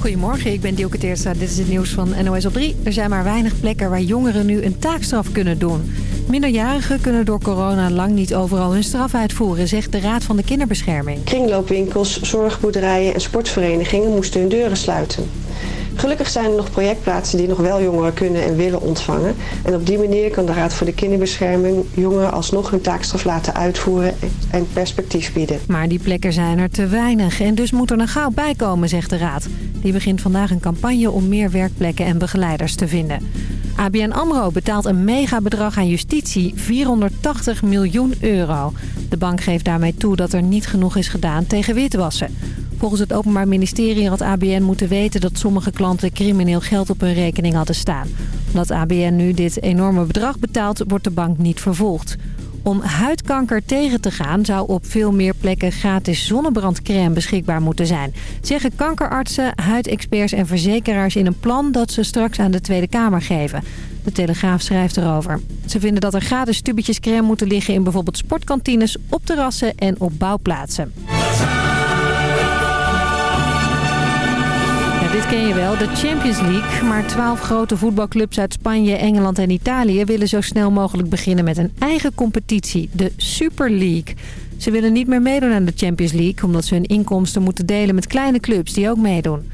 Goedemorgen, ik ben Dielke Teertstra. Dit is het nieuws van NOS op 3. Er zijn maar weinig plekken waar jongeren nu een taakstraf kunnen doen. Minderjarigen kunnen door corona lang niet overal hun straf uitvoeren, zegt de Raad van de Kinderbescherming. Kringloopwinkels, zorgboerderijen en sportverenigingen moesten hun deuren sluiten. Gelukkig zijn er nog projectplaatsen die nog wel jongeren kunnen en willen ontvangen. En op die manier kan de Raad voor de Kinderbescherming jongeren alsnog hun taakstraf laten uitvoeren en perspectief bieden. Maar die plekken zijn er te weinig en dus moet er een gauw bij komen, zegt de Raad. Die begint vandaag een campagne om meer werkplekken en begeleiders te vinden. ABN AMRO betaalt een megabedrag aan justitie, 480 miljoen euro. De bank geeft daarmee toe dat er niet genoeg is gedaan tegen witwassen. Volgens het Openbaar Ministerie had ABN moeten weten dat sommige klanten crimineel geld op hun rekening hadden staan. Omdat ABN nu dit enorme bedrag betaalt, wordt de bank niet vervolgd. Om huidkanker tegen te gaan zou op veel meer plekken gratis zonnebrandcrème beschikbaar moeten zijn. Zeggen kankerartsen, huidexperts en verzekeraars in een plan dat ze straks aan de Tweede Kamer geven. De Telegraaf schrijft erover. Ze vinden dat er gratis tubetjes crème moeten liggen in bijvoorbeeld sportkantines, op terrassen en op bouwplaatsen. Dit ken je wel, de Champions League. Maar twaalf grote voetbalclubs uit Spanje, Engeland en Italië... willen zo snel mogelijk beginnen met een eigen competitie, de Super League. Ze willen niet meer meedoen aan de Champions League... omdat ze hun inkomsten moeten delen met kleine clubs die ook meedoen.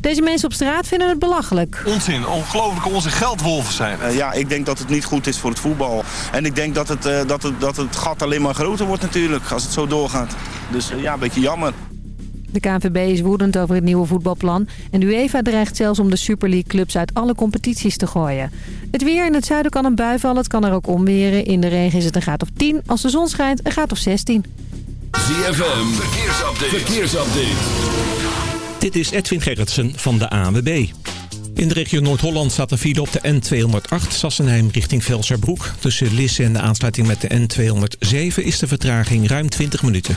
Deze mensen op straat vinden het belachelijk. Onzin, ongelooflijke onze geldwolven zijn. Uh, ja, ik denk dat het niet goed is voor het voetbal. En ik denk dat het, uh, dat het, dat het gat alleen maar groter wordt natuurlijk als het zo doorgaat. Dus uh, ja, een beetje jammer. De KNVB is woedend over het nieuwe voetbalplan. En UEFA dreigt zelfs om de Super League clubs uit alle competities te gooien. Het weer in het zuiden kan een bui vallen. Het kan er ook omweren. In de regen is het een graad of 10. Als de zon schijnt, een graad of 16. ZFM, verkeersupdate. verkeersupdate. Dit is Edwin Gerritsen van de ANWB. In de regio Noord-Holland staat er file op de N208 Sassenheim richting Velserbroek. Tussen Lisse en de aansluiting met de N207 is de vertraging ruim 20 minuten.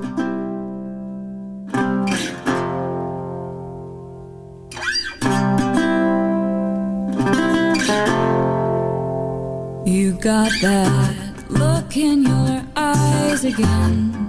Got that look in your eyes again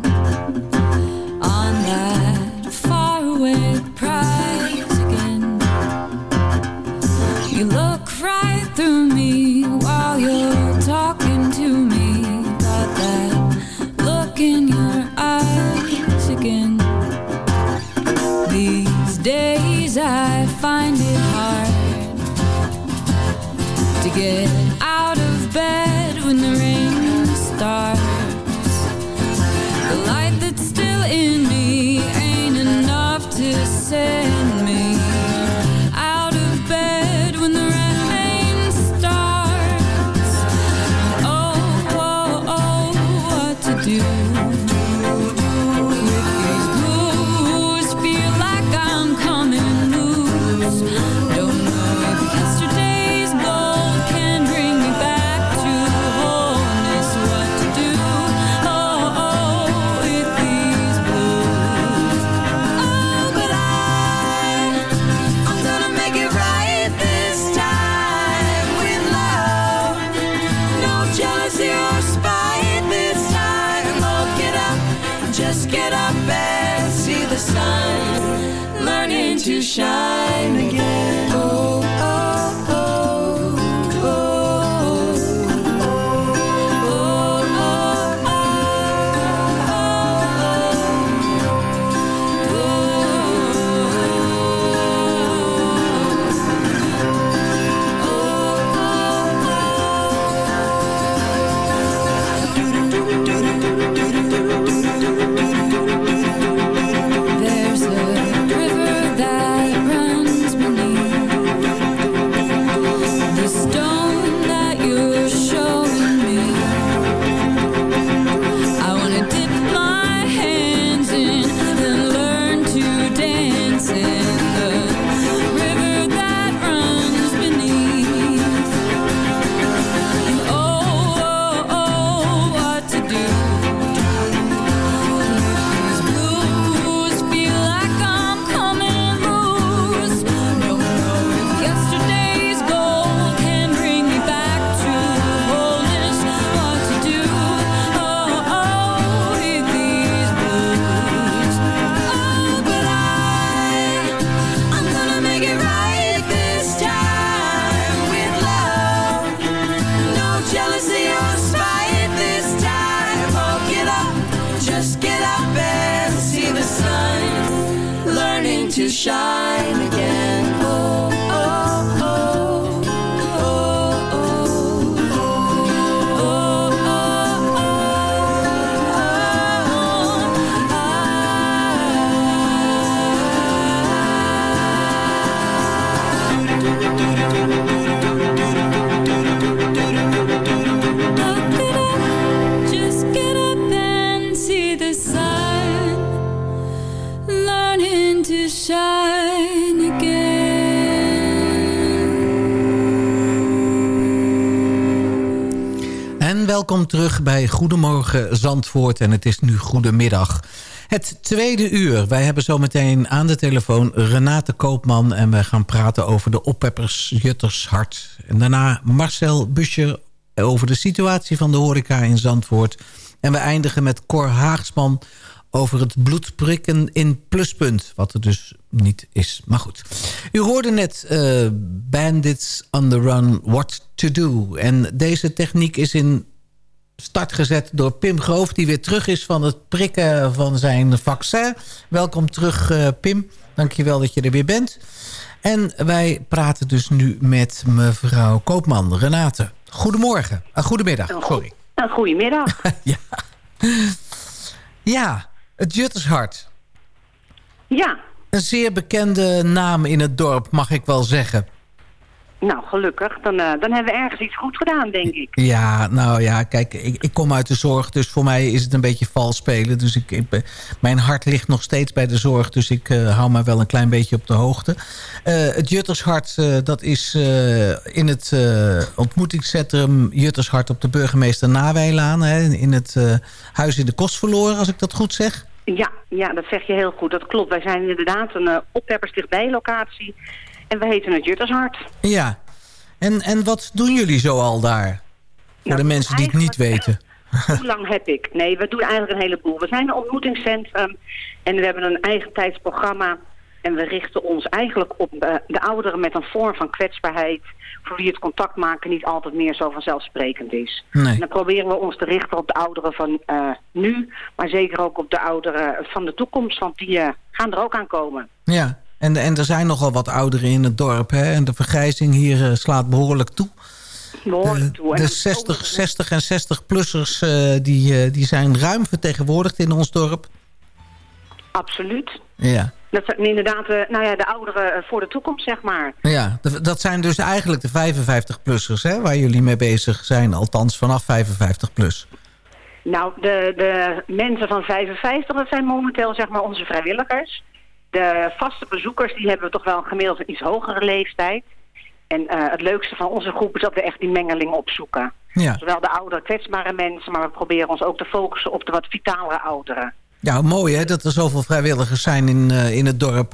welkom terug bij Goedemorgen Zandvoort. En het is nu goedemiddag. Het tweede uur. Wij hebben zometeen aan de telefoon Renate Koopman... en we gaan praten over de oppeppers Juttershart. En daarna Marcel Buscher over de situatie van de horeca in Zandvoort. En we eindigen met Cor Haagsman over het bloedprikken in pluspunt. Wat er dus niet is. Maar goed. U hoorde net eh, Bandits on the Run, What to Do. En deze techniek is in start gezet door Pim Groof... die weer terug is van het prikken van zijn vaccin. Welkom terug, uh, Pim. Dankjewel dat je er weer bent. En wij praten dus nu met mevrouw Koopman, Renate. Goedemorgen. Uh, goedemiddag, sorry. Een goedemiddag. ja. ja, het Juttershart. Ja. Een zeer bekende naam in het dorp, mag ik wel zeggen. Nou, gelukkig. Dan, uh, dan hebben we ergens iets goed gedaan, denk ik. Ja, nou ja, kijk, ik, ik kom uit de zorg, dus voor mij is het een beetje vals spelen. Dus ik, ik, mijn hart ligt nog steeds bij de zorg, dus ik uh, hou me wel een klein beetje op de hoogte. Uh, het Juttershart, dat is in het ontmoetingscentrum Juttershart op de burgemeester Nawijlaan. Hè, in het huis in de kost verloren, als ik dat goed zeg. Ja, ja, dat zeg je heel goed. Dat klopt. Wij zijn inderdaad een uh, opheppers dichtbij locatie. En we heten het Juttershart. Ja. En, en wat doen jullie zo al daar? Voor nou, de mensen die het niet weten. Hoe lang heb ik? Nee, we doen eigenlijk een heleboel. We zijn een ontmoetingscentrum. En we hebben een eigen tijdsprogramma. En we richten ons eigenlijk op uh, de ouderen met een vorm van kwetsbaarheid voor wie het contact maken niet altijd meer zo vanzelfsprekend is. Nee. En dan proberen we ons te richten op de ouderen van uh, nu, maar zeker ook op de ouderen van de toekomst, want die uh, gaan er ook aan komen. Ja, en, en er zijn nogal wat ouderen in het dorp, hè? En de vergrijzing hier uh, slaat behoorlijk toe. Behoorlijk toe. De, de 60, 60 en 60-plussers die, die zijn ruim vertegenwoordigd in ons dorp. Absoluut. Ja. Dat zijn inderdaad uh, nou ja, de ouderen voor de toekomst, zeg maar. Ja, dat zijn dus eigenlijk de 55-plussers hè, waar jullie mee bezig zijn. Althans vanaf 55 plus. Nou, de, de mensen van 55, dat zijn momenteel zeg maar onze vrijwilligers. De vaste bezoekers, die hebben we toch wel een gemiddeld een iets hogere leeftijd. En uh, het leukste van onze groep is dat we echt die mengeling opzoeken. Ja. Zowel de oudere kwetsbare mensen, maar we proberen ons ook te focussen op de wat vitalere ouderen. Ja, mooi hè, dat er zoveel vrijwilligers zijn in, uh, in het dorp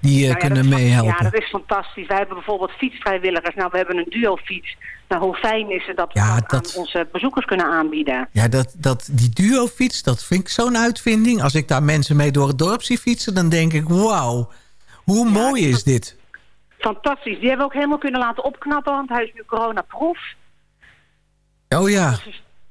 die uh, nou ja, kunnen meehelpen. Ja, dat is fantastisch. Wij hebben bijvoorbeeld fietsvrijwilligers. Nou, we hebben een duo-fiets. Nou, hoe fijn is het dat we Ja, dat dat- aan onze bezoekers kunnen aanbieden? Ja, dat, dat, die duofiets, dat vind ik zo'n uitvinding. Als ik daar mensen mee door het dorp zie fietsen, dan denk ik, wauw. Hoe mooi is dit? Fantastisch. Die hebben we ook helemaal kunnen laten opknappen, want hij is nu coronaproof. Oh ja.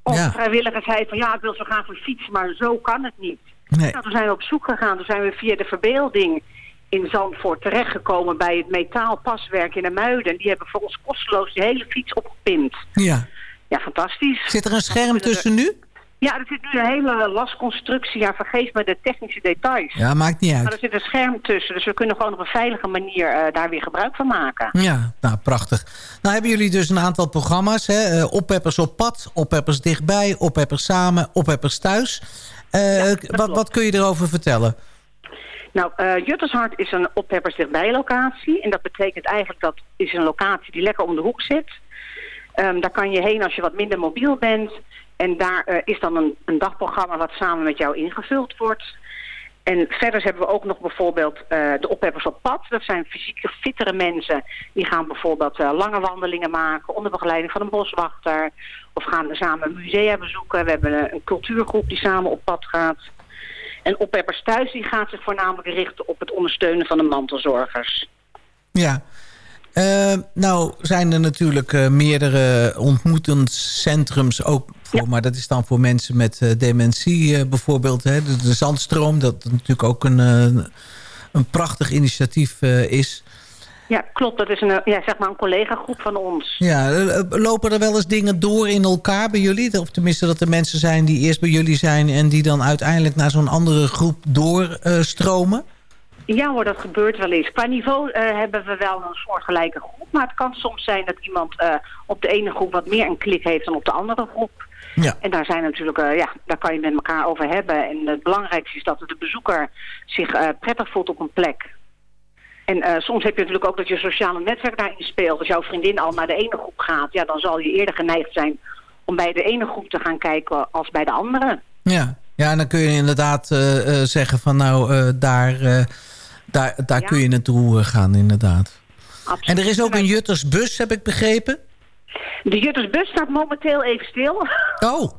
Onze Ja. vrijwilliger zei van ja, ik wil zo graag weer fietsen, maar zo kan het niet. Nee. Nou, toen zijn we op zoek gegaan. Toen zijn we via de verbeelding in Zandvoort terechtgekomen bij het metaalpaswerk in de Muiden. Die hebben voor ons kosteloos die hele fiets opgepimpt. Ja. Ja, fantastisch. Zit er een scherm tussen nu? Ja, er zit nu een hele lasconstructie. Ja, vergeef me de technische details. Ja, maakt niet Maar uit. er zit een scherm tussen, dus we kunnen gewoon op een veilige manier eh, daar weer gebruik van maken. Ja, nou prachtig. Nou hebben jullie dus een aantal programma's. Hè? Eh, oppeppers op pad, oppeppers dichtbij, oppeppers samen, oppeppers thuis. Eh, wat, wat kun je erover vertellen? Nou, eh Juttershart is een opheppers dichtbij locatie. En dat betekent eigenlijk dat is een locatie die lekker om de hoek zit. Ehm, daar kan je heen als je wat minder mobiel bent. En daar eh, is dan een, een dagprogramma wat samen met jou ingevuld wordt. En verder hebben we ook nog bijvoorbeeld eh, de opheppers op pad. Dat zijn fysiek fittere mensen. Die gaan bijvoorbeeld eh, lange wandelingen maken onder begeleiding van een boswachter. Of gaan samen musea bezoeken. We hebben een, cultuurgroep die samen op pad gaat. En opheppers thuis die gaat zich voornamelijk richten op het ondersteunen van de mantelzorgers. Ja. Eh, nou zijn er natuurlijk meerdere ontmoetingscentrums ook voor, maar dat is dan voor mensen met eh, dementie eh, bijvoorbeeld. Hè, de, de Zandstroom, dat natuurlijk ook een, eh, een prachtig initiatief is. Ja, klopt. Dat is een, ja, zeg maar een collega-groep van ons. Ja, lopen er wel eens dingen door in elkaar bij jullie? Of tenminste dat er mensen zijn die eerst bij jullie zijn... en die dan uiteindelijk naar zo'n andere groep doorstromen? Ja hoor, dat gebeurt wel eens. Qua niveau hebben we wel een soortgelijke groep. Maar het kan soms zijn dat iemand op de ene groep wat meer een klik heeft dan op de andere groep. Ja. En daar zijn natuurlijk, eh, ja, daar kan je met elkaar over hebben. En het belangrijkste is dat de bezoeker zich eh, prettig voelt op een plek. En eh, soms heb je natuurlijk ook dat je sociale netwerk daarin speelt. Als jouw vriendin al naar de ene groep gaat, ja, dan zal je eerder geneigd zijn om bij de ene groep te gaan kijken als bij de andere. Ja, ja en dan kun je inderdaad zeggen van nou, daar, daar, daar kun je naartoe gaan inderdaad. En er is ook een Juttersbus, heb ik begrepen? De Juttersbus staat momenteel even stil. Oh.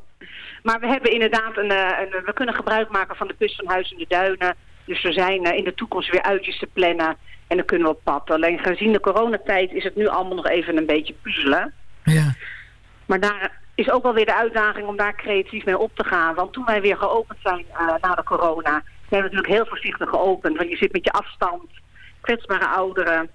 Maar we hebben inderdaad een, eh, een, we kunnen gebruik maken van de bus van Huis in de Duinen. Dus er zijn eh, in de toekomst weer uitjes te plannen. En dan kunnen we op pad. Alleen gezien de coronatijd is het nu allemaal nog even een beetje puzzelen. Ja. Maar daar is ook wel weer de uitdaging om daar creatief mee op te gaan. Want toen wij weer geopend zijn eh, na de corona... zijn we natuurlijk heel voorzichtig geopend. Want je zit met je afstand, kwetsbare ouderen.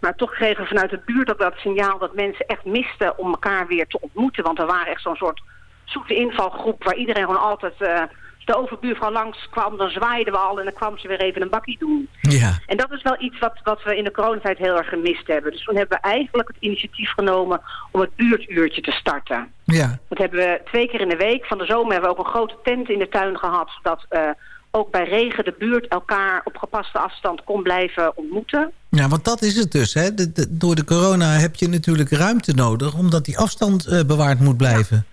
Maar toch kregen we vanuit de buurt ook dat signaal dat mensen echt misten om elkaar weer te ontmoeten. Want er waren echt zo'n soort zoete invalgroep waar iedereen gewoon altijd... als de overbuurvrouw langs kwam, dan zwaaiden we al en dan kwam ze weer even een bakkie doen. Ja. En dat is wel iets wat, wat we in de coronatijd heel erg gemist hebben. Dus toen hebben we eigenlijk het initiatief genomen om het buurtuurtje te starten. Ja. Dat hebben we twee keer in de week. Van de zomer hebben we ook een grote tent in de tuin gehad. Zodat eh, ook bij regen de buurt elkaar op gepaste afstand kon blijven ontmoeten. Ja, want dat is het dus. Hè? De- de- door de corona heb je natuurlijk ruimte nodig... omdat die afstand eh, bewaard moet blijven.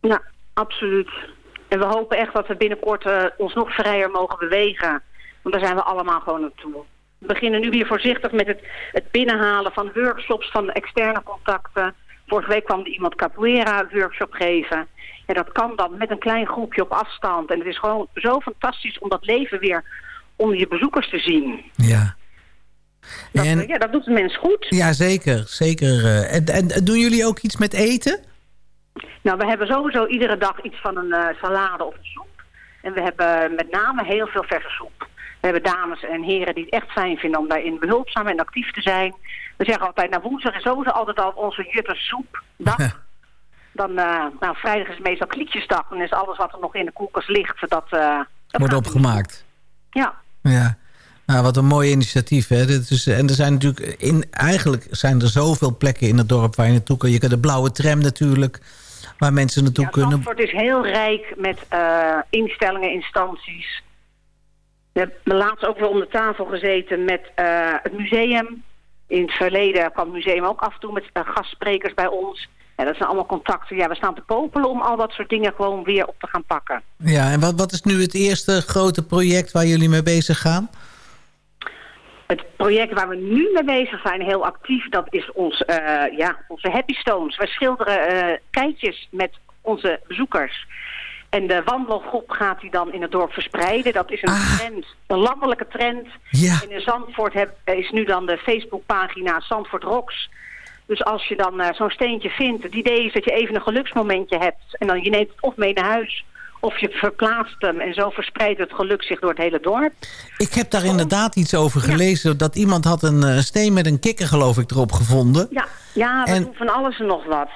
Ja, absoluut. En we hopen echt dat we binnenkort eh, ons nog vrijer mogen bewegen. Want daar zijn we allemaal gewoon naartoe. We beginnen nu weer voorzichtig met het, het binnenhalen van workshops, van externe contacten. Vorige week kwam er iemand capoeira workshop geven. En dat kan dan met een klein groepje op afstand. En het is gewoon zo fantastisch om dat leven weer onder je bezoekers te zien. Ja. Dat, En- eh, ja, dat doet de mens goed. Ja, zeker. zeker. eh. En, en doen jullie ook iets met eten? Nou, we hebben sowieso iedere dag iets van een eh, salade of een soep. En we hebben met name heel veel verse soep. We hebben dames en heren die het echt fijn vinden om daarin behulpzaam en actief te zijn. We zeggen altijd, nou woensdag is sowieso altijd al onze juttersoepdag. Dan, eh, nou, vrijdag is meestal klietjesdag. Dan is alles wat er nog in de koelkast ligt, dat... eh, dat Wordt opgemaakt. Ja, Ja. Nou, wat een mooi initiatief. Hè? Dit is, en er zijn natuurlijk... In, eigenlijk zijn er zoveel plekken in het dorp waar je naartoe kan. Je kan de blauwe tram natuurlijk, waar mensen naartoe kunnen. Zandvoort is heel rijk met eh, instellingen, instanties. We hebben laatst ook weer om de tafel gezeten met eh, het museum. In het verleden kwam het museum ook af en toe met gastsprekers bij ons. Ja, dat zijn allemaal contacten. Ja, we staan te popelen om al dat soort dingen gewoon weer op te gaan pakken. Ja, en wat, wat is nu het eerste grote project waar jullie mee bezig gaan? Het project waar we nu mee bezig zijn, heel actief, dat is ons, eh, ja, onze Happy Stones. Wij schilderen eh keitjes met onze bezoekers. En de wandelgroep gaat die dan in het dorp verspreiden. Dat is een trend, een landelijke trend. Ja. En in Zandvoort heb, is nu dan de Facebookpagina Zandvoort Rocks. Dus als je dan eh, zo'n steentje vindt, het idee is dat je even een geluksmomentje hebt. En dan je neemt het of mee naar huis, of je verplaatst hem. En zo verspreidt het geluk zich door het hele dorp. Ik heb daar inderdaad iets over gelezen. Dat iemand had een eh, steen met een kikker geloof ik erop gevonden. Ja, ja we En- doen van alles en nog wat.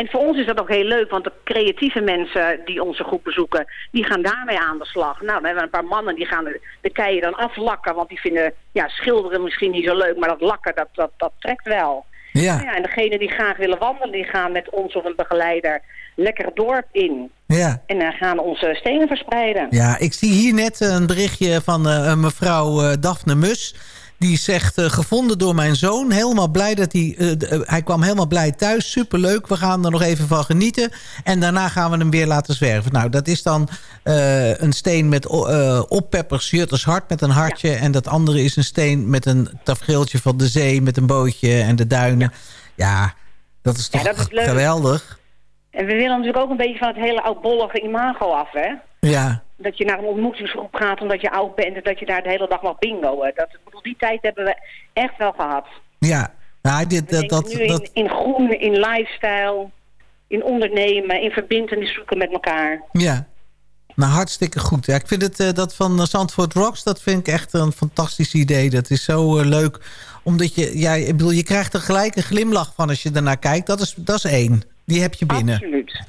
En voor ons is dat ook heel leuk, want de creatieve mensen die onze groep bezoeken, die gaan daarmee aan de slag. Nou, we hebben een paar mannen die gaan de, de keien dan aflakken, want die vinden ja, schilderen misschien niet zo leuk, maar dat lakken, dat, dat, dat trekt wel. Ja. Nou ja, en degenen die graag willen wandelen, die gaan met ons of een begeleider lekker het dorp in. Ja. En dan gaan onze stenen verspreiden. Ja, ik zie hier net een berichtje van eh, mevrouw eh, Daphne Mus. Die zegt, eh, gevonden door mijn zoon. Helemaal blij dat hij... eh, eh, hij kwam helemaal blij thuis. Superleuk. We gaan er nog even van genieten. En daarna gaan we hem weer laten zwerven. Nou, dat is dan een steen met oppeppers, jutters hart met een hartje. En dat andere is een steen met een tafereeltje van de zee... met een bootje en de duinen. Ja, dat is toch Ja, dat is leuk. geweldig. En we willen natuurlijk ook een beetje van het hele oudbollige imago af, hè? Ja, dat je naar een ontmoetingsgroep gaat omdat je oud bent en dat je daar de hele dag mag bingoen. Dat, bedoel, die tijd hebben we echt wel gehad. ja. Nou, dit, dat, dat, nu dat, in, in groen, in lifestyle, in ondernemen, in verbindenis zoeken met elkaar. Ja. Nou, hartstikke goed. Ja, ik vind het, eh, dat van Zandvoort Rocks, dat vind ik echt een fantastisch idee. Dat is zo eh, leuk. Omdat je, ja, ik bedoel, je krijgt er gelijk een glimlach van als je ernaar kijkt. Dat is, dat is één. Die heb je binnen. Absoluut.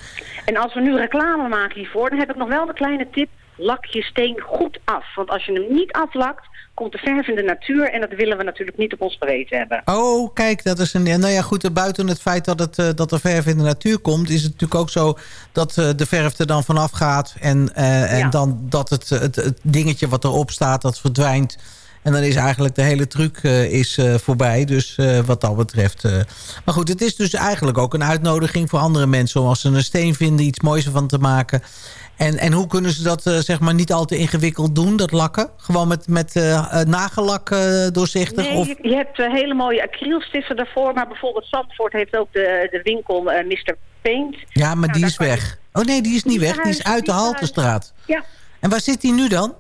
En als we nu reclame maken hiervoor, dan heb ik nog wel de kleine tip. Lak je steen goed af. Want als je hem niet aflakt, komt de verf in de natuur. En dat willen we natuurlijk niet op ons geweten hebben. Oh, kijk, dat is een... Nou ja, goed, buiten het feit dat, het, eh, dat er verf in de natuur komt... is het natuurlijk ook zo dat eh, de verf er dan vanaf gaat... en, eh, en Ja. dan dat het, het, het dingetje wat erop staat, dat verdwijnt... En dan is eigenlijk de hele truc is, voorbij. Dus wat dat betreft. Maar goed, het is dus eigenlijk ook een uitnodiging voor andere mensen... om als ze een steen vinden iets moois ervan te maken. En, en hoe kunnen ze dat eh, zeg maar niet al te ingewikkeld doen, dat lakken? Gewoon met, met eh, eh, nagellak doorzichtig? Nee, of... je, je hebt hele mooie acrylstiffen daarvoor. Maar bijvoorbeeld Zandvoort heeft ook de, de winkel Mr. Paint. Ja, maar Nou, die is weg. Oh nee, die is niet Die weg. Die is uit de Haltestraat. Ja. En waar zit die nu dan?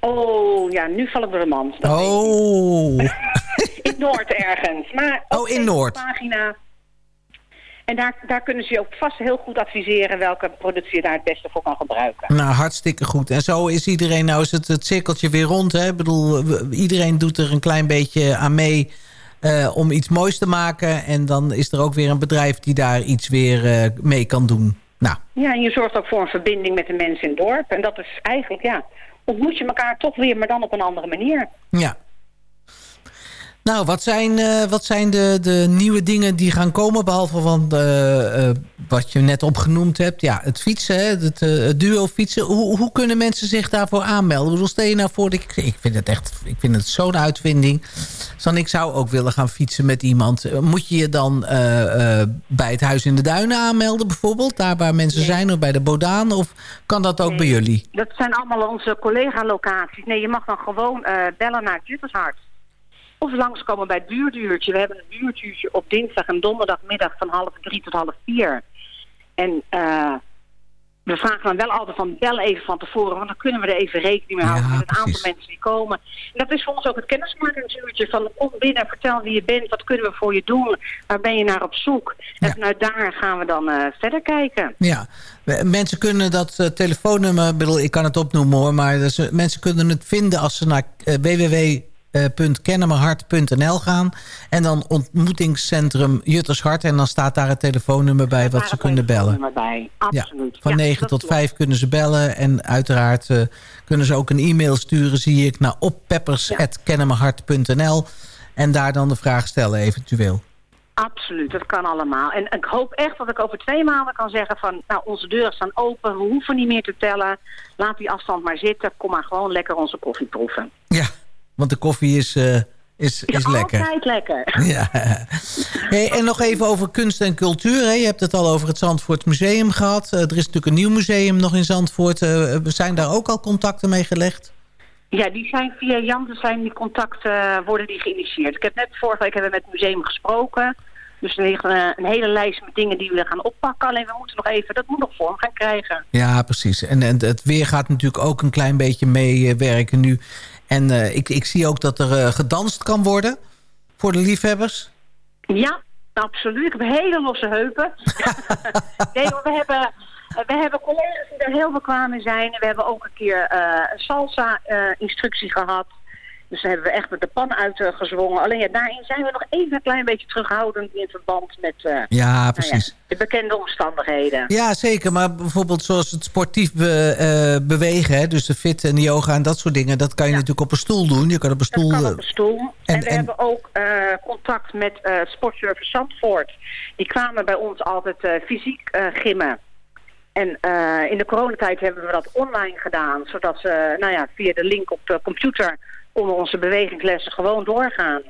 Oh, ja, nu val ik door de mand. Dat Oh. in Noord ergens. Maar Oh, in Noord. Pagina. En daar, daar kunnen ze je ook vast heel goed adviseren welke productie je daar het beste voor kan gebruiken. Nou, hartstikke goed. En zo is iedereen, nou is het, het cirkeltje weer rond. Hè? Ik bedoel, iedereen doet er een klein beetje aan mee eh, om iets moois te maken. En dan is er ook weer een bedrijf die daar iets weer eh, mee kan doen. Nou, Ja, en je zorgt ook voor een verbinding met de mensen in het dorp. En dat is eigenlijk, ja, ontmoet je elkaar toch weer, maar dan op een andere manier. ja. Nou, wat zijn, eh, wat zijn de, de nieuwe dingen die gaan komen... behalve van eh, eh, wat je net opgenoemd hebt? Ja, het fietsen, het, het duo fietsen. Hoe, hoe kunnen mensen zich daarvoor aanmelden? Bedoel, stel je nou voor... Ik, ik vind het echt ik vind het zo'n uitvinding. Dan ik zou ook willen gaan fietsen met iemand. Moet je je dan bij het Huis in de Duinen aanmelden bijvoorbeeld? Daar waar mensen zijn, of bij de Bodaan? Of kan dat ook bij jullie? Dat zijn allemaal onze collega-locaties. Nee, je mag dan gewoon bellen naar Juttershart. Of langskomen bij het buurduurtje. We hebben een buurduurtje op dinsdag en donderdagmiddag van half drie tot half vier. En eh, we vragen dan wel altijd van bel even van tevoren, want dan kunnen we er even rekening mee houden met het aantal mensen die komen. En dat is voor ons ook het kennismakingsuurtje van kom binnen, vertel wie je bent, wat kunnen we voor je doen, waar ben je naar op zoek. En vanuit daar gaan we dan eh, verder kijken. Ja, mensen kunnen dat eh, telefoonnummer, ik bedoel, ik kan het opnoemen hoor, maar is- mensen kunnen het vinden als ze naar eh, www.kennemerhart.nl gaan en dan ontmoetingscentrum Juttershart en dan staat daar het telefoonnummer bij wat ze kunnen bellen. Bij, absoluut. Ja, van Ja, 9 dat tot klopt. 5 kunnen ze bellen. En uiteraard eh, kunnen ze ook een e-mail sturen, zie ik, naar oppeppers.kennemerhart.nl. En daar dan de vraag stellen eventueel. Absoluut, dat kan allemaal. En ik hoop echt dat ik over twee maanden kan zeggen van... nou, onze deuren staan open, we hoeven niet meer te tellen. Laat die afstand maar zitten, kom maar gewoon lekker onze koffie proeven. Ja, want de koffie is, eh, is, is lekker. Altijd lekker. Ja. Hey, en nog even over kunst en cultuur. Hè. Je hebt het al over het Zandvoort Museum gehad. Eh, er is natuurlijk een nieuw museum nog in Zandvoort. Eh, zijn daar ook al contacten mee gelegd? Ja, die zijn via Jan, zijn die contacten worden die geïnitieerd. Ik heb net vorige week hebben we met het museum gesproken. Dus er ligt eh, een hele lijst met dingen die we gaan oppakken. Alleen we moeten nog even, dat moet nog vorm gaan krijgen. Ja, precies. En, en het weer gaat natuurlijk ook een klein beetje meewerken nu. En eh, ik, ik zie ook dat er eh, gedanst kan worden voor de liefhebbers. Ja, absoluut. Ik heb hele losse heupen. nee, we hebben, we hebben collega's die daar heel bekwaam in zijn. We hebben ook een keer eh, een salsa-instructie gehad. Dus daar hebben we echt met de pan uitgezwongen. Alleen ja, daarin zijn we nog even een klein beetje terughoudend in verband met eh, Ja, nou precies. de bekende omstandigheden. Ja, zeker. Maar bijvoorbeeld zoals het sportief be- eh, bewegen... Hè, dus de fit en de yoga en dat soort dingen... dat kan je natuurlijk op een stoel doen. Je kan op een stoel... kan eh, op een stoel. En, en- we en- hebben ook eh, contact met eh Sportservice Zandvoort. Die kwamen bij ons altijd eh, fysiek eh, gimmen. En eh, in de coronatijd hebben we dat online gedaan. Zodat ze nou ja, via de link op de computer konden onze bewegingslessen gewoon doorgaan.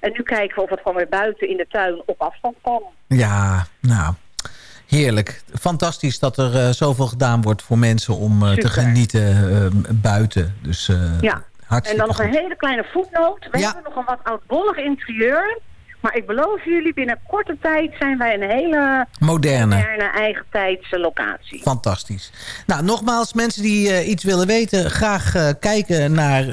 En nu kijken we of het gewoon weer buiten in de tuin op afstand kan. Ja, nou, heerlijk. Fantastisch dat er eh, zoveel gedaan wordt voor mensen om eh, te genieten eh, buiten. Dus Ja, en dan nog goed. een hele kleine voetnoot. We Ja. hebben nog een wat oudbollig interieur. Maar ik beloof jullie, binnen korte tijd zijn wij een hele Moderne. moderne eigen tijdse locatie. Fantastisch. Nou, nogmaals, mensen die iets willen weten... graag kijken naar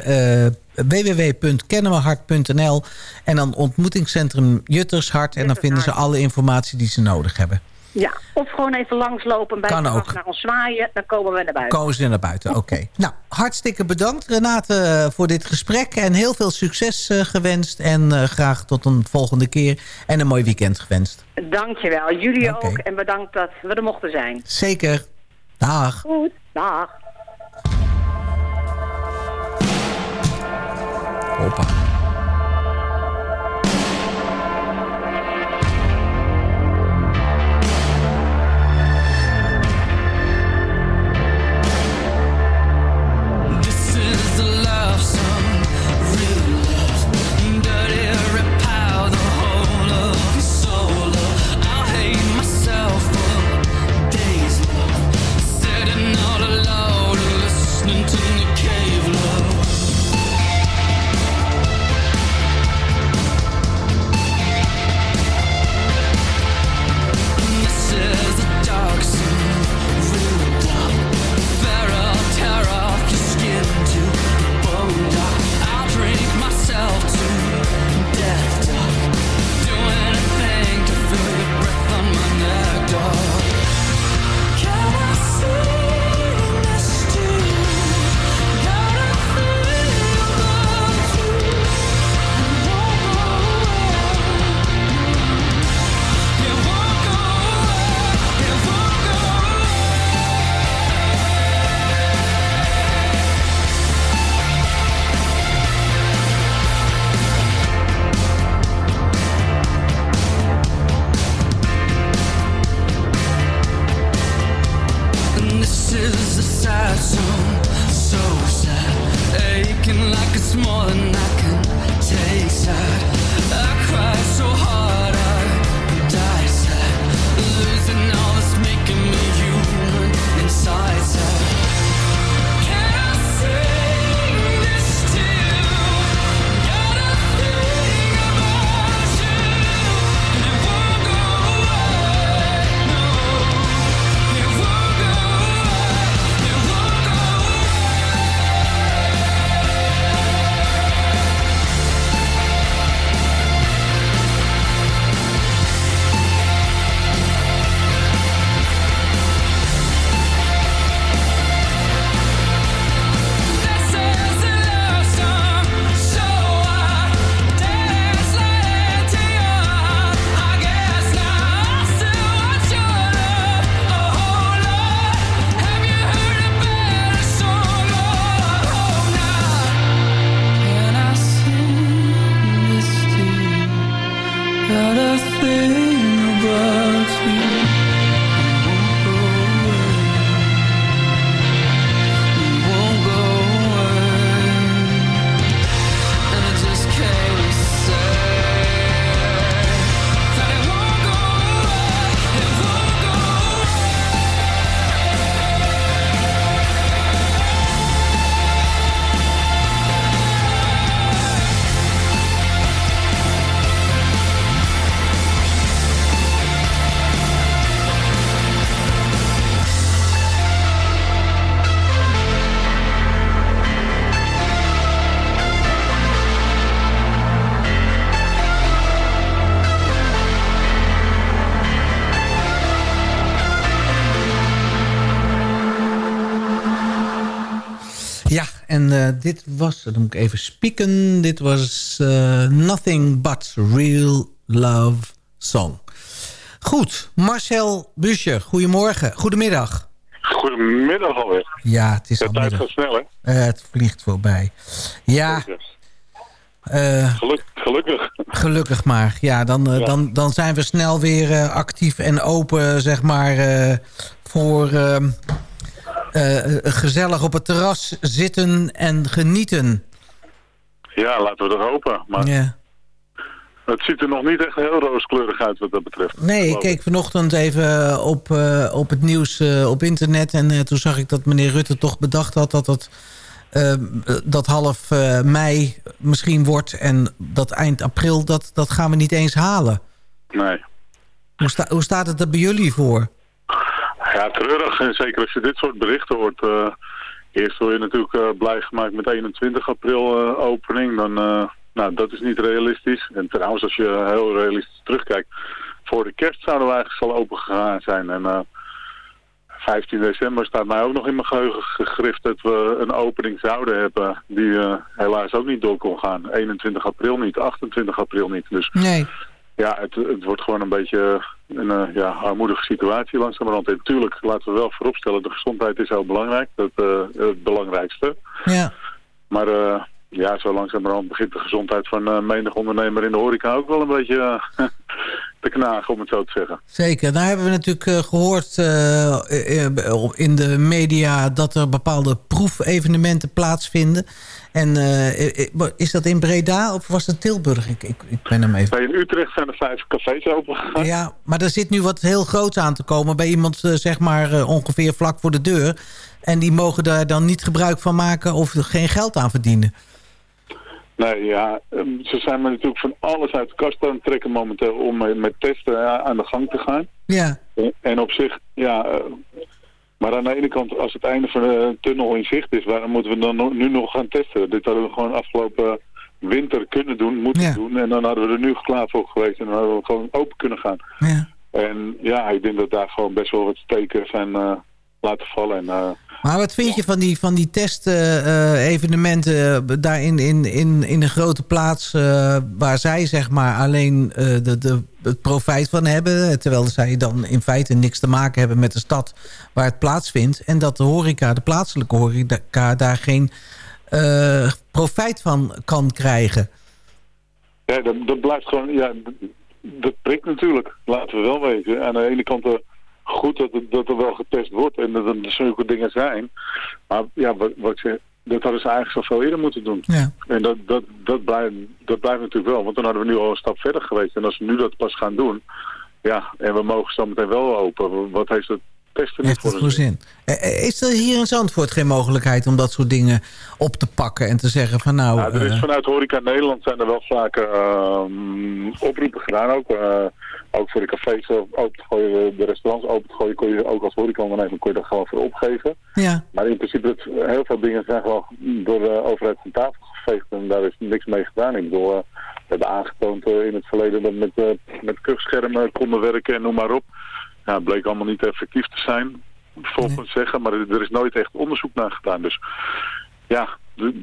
www.kennemerhart.nl... en dan ontmoetingscentrum Juttershart... en dan vinden ze alle informatie die ze nodig hebben. Ja, of gewoon even langslopen bij Kan ook. naar ons zwaaien. Dan komen we naar buiten. Komen ze naar buiten, oké. Nou, hartstikke bedankt Renate eh, voor dit gesprek... en heel veel succes eh, gewenst... en eh, graag tot een volgende keer en een mooi weekend gewenst. Dankjewel. Jullie ook. En bedankt dat we er mochten zijn. Zeker. Dag. Goed. Dag. 头发 dit was, dan moet ik even spieken. Dit was eh, Nothing But Real Love Song. Goed, Marcel Buscher, goedemorgen. Goedemiddag. Goedemiddag alweer. Ja, het is De tijd gaat snel, hè? Eh, het vliegt voorbij. Ja, eh, Geluk, gelukkig. gelukkig maar. Ja, dan, eh, Ja. Dan, dan zijn we snel weer eh, actief en open, zeg maar, eh, voor ehm, eh, eh, gezellig op het terras zitten en genieten. Ja, laten we dat hopen. Maar Ja. het ziet er nog niet echt heel rooskleurig uit wat dat betreft. Nee, ik keek vanochtend even op, eh, op het nieuws eh, op internet... en eh, toen zag ik dat meneer Rutte toch bedacht had dat het... eh, dat half eh, mei misschien wordt en dat eind april, dat, dat gaan we niet eens halen. Nee. Hoe, sta, hoe staat het er bij jullie voor? Ja, treurig. En zeker als je dit soort berichten hoort. eh, eerst word je natuurlijk eh, blij gemaakt met 21 april eh, opening. Dan, nou, dat is niet realistisch. En trouwens, als je heel realistisch terugkijkt. Voor de kerst zouden we eigenlijk al open gegaan zijn. En eh, 15 december staat mij ook nog in mijn geheugen gegrift dat we een opening zouden hebben. Die helaas ook niet door kon gaan. 21 april niet, 28 april niet. Dus Nee. Ja, het, het wordt gewoon een beetje een eh, ja, armoedige situatie langzamerhand. En natuurlijk, laten we wel vooropstellen, de gezondheid is heel belangrijk. Dat eh, het belangrijkste. Ja. Maar eh, ja, zo langzamerhand begint de gezondheid van eh, menig ondernemer in de horeca ook wel een beetje te knagen, om het zo te zeggen. Zeker. Nou hebben we natuurlijk eh, gehoord eh, eh, in de media... dat er bepaalde proefevenementen plaatsvinden. En eh, eh, is dat in Breda of was het Tilburg? Ik, ik, ik ben hem even... Bij in Utrecht zijn er vijf cafés open gegaan. Ja, maar er zit nu wat heel groots aan te komen... bij iemand eh, zeg maar eh, ongeveer vlak voor de deur. En die mogen daar dan niet gebruik van maken... of er geen geld aan verdienen. Nee, ja, ehm, ze zijn me natuurlijk van alles uit de kast aan het trekken momenteel om eh, met testen aan de gang te gaan. Ja. En op zich, ja, eh, maar aan de ene kant, als het einde van de tunnel in zicht is, waarom moeten we dan nu nog gaan testen? Dit hadden we gewoon afgelopen winter kunnen doen, moeten Ja. doen. En dan hadden we er nu klaar voor geweest en dan hadden we gewoon open kunnen gaan. Ja. En ja, ik denk dat daar gewoon best wel wat steken zijn eh, laten vallen. En, eh, Maar wat vind je van die, van die test-evenementen daar in, in, in, in een grote plaats... eh, waar zij zeg maar alleen eh, de, de, het profijt van hebben... terwijl zij dan in feite niks te maken hebben met de stad waar het plaatsvindt... en dat de horeca, de plaatselijke horeca, daar geen eh, profijt van kan krijgen. Ja, dat, dat blijft gewoon, ja, dat, prikt natuurlijk, laten we wel weten. Aan de ene kant eh, goed dat, het- dat er wel getest wordt en dat er zulke dingen zijn. Maar ja, wat, wat ik zeg, dat hadden ze eigenlijk zoveel eerder moeten doen. Ja. En dat, dat, dat, blijft, dat blijft natuurlijk wel, want dan hadden we nu al een stap verder geweest. En als we nu dat pas gaan doen, ja, en we mogen zo meteen wel open, wat heeft het testen niet Heeft voor het een voor zin? Eh, eh, Is er hier in Zandvoort geen mogelijkheid om dat soort dingen op te pakken... en te zeggen van nou... Ja, er is eh, vanuit Horeca Nederland zijn er wel vaker ehm, oproepen gedaan ook. Ook voor de cafés open te gooien, de restaurants open te gooien, kon je ook als horeca-ondernemer kon je daar gewoon voor opgeven. ja. Maar in principe, het, heel veel dingen zijn gewoon door de overheid van tafel geveegd en daar is niks mee gedaan. Ik bedoel, eh, we hebben aangetoond eh, in het verleden dat we met, eh, met kuchschermen konden werken en noem maar op. Ja, het bleek allemaal niet effectief te zijn, volgens zeggen, maar er is nooit echt onderzoek naar gedaan. Dus ja, er